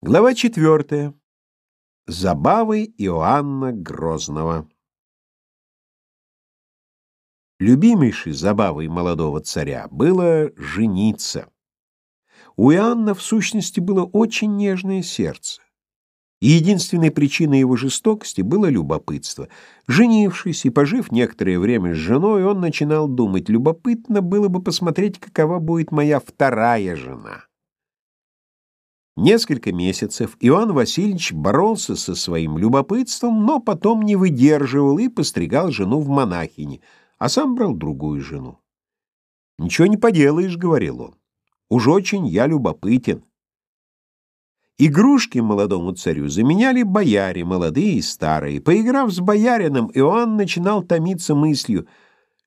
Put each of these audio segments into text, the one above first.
Глава четвертая. Забавы Иоанна Грозного. Любимейшей забавой молодого царя было жениться. У Иоанна в сущности было очень нежное сердце. И единственной причиной его жестокости было любопытство. Женившись и пожив некоторое время с женой, он начинал думать, любопытно было бы посмотреть, какова будет моя вторая жена. Несколько месяцев Иоанн Васильевич боролся со своим любопытством, но потом не выдерживал и постригал жену в монахини, а сам брал другую жену. «Ничего не поделаешь», — говорил он, — «уж очень я любопытен». Игрушки молодому царю заменяли бояре, молодые и старые. Поиграв с боярином, Иоанн начинал томиться мыслью,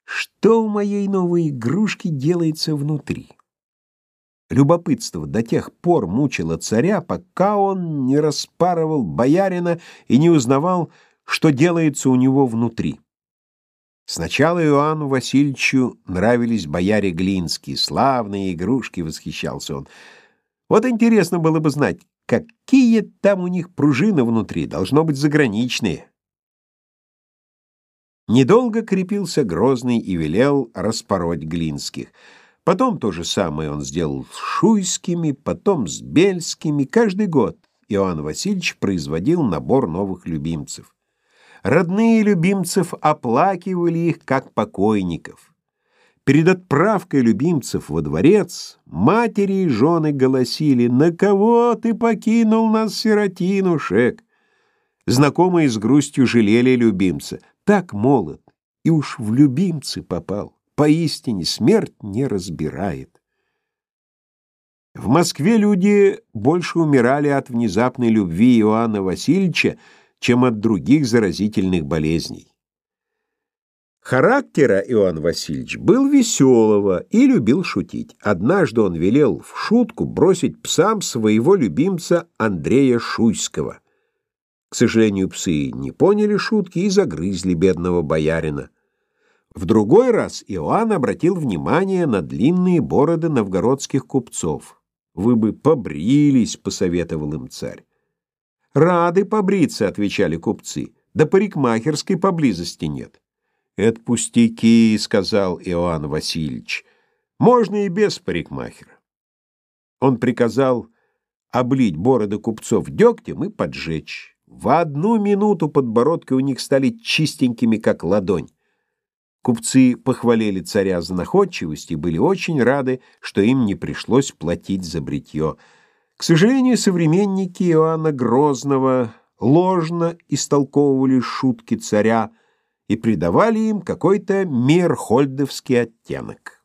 что у моей новой игрушки делается внутри. Любопытство до тех пор мучило царя, пока он не распарывал боярина и не узнавал, что делается у него внутри. Сначала Иоанну Васильевичу нравились бояре Глинские, славные игрушки, восхищался он. Вот интересно было бы знать, какие там у них пружины внутри, должно быть заграничные. Недолго крепился Грозный и велел распороть Глинских — Потом то же самое он сделал с Шуйскими, потом с Бельскими. Каждый год Иоанн Васильевич производил набор новых любимцев. Родные любимцев оплакивали их как покойников. Перед отправкой любимцев во дворец матери и жены голосили «На кого ты покинул нас, сиротинушек?» Знакомые с грустью жалели любимца. Так молод и уж в любимцы попал. Поистине смерть не разбирает. В Москве люди больше умирали от внезапной любви Иоанна Васильевича, чем от других заразительных болезней. Характера Иоанн Васильевич был веселого и любил шутить. Однажды он велел в шутку бросить псам своего любимца Андрея Шуйского. К сожалению, псы не поняли шутки и загрызли бедного боярина. В другой раз Иоанн обратил внимание на длинные бороды новгородских купцов. «Вы бы побрились», — посоветовал им царь. «Рады побриться», — отвечали купцы, — «да парикмахерской поблизости нет». «Это пустяки», — сказал Иоанн Васильевич. «Можно и без парикмахера». Он приказал облить бороды купцов дегтем и поджечь. В одну минуту подбородки у них стали чистенькими, как ладонь. Купцы похвалили царя за находчивость и были очень рады, что им не пришлось платить за бритье. К сожалению, современники Иоанна Грозного ложно истолковывали шутки царя и придавали им какой-то мерхольдовский оттенок.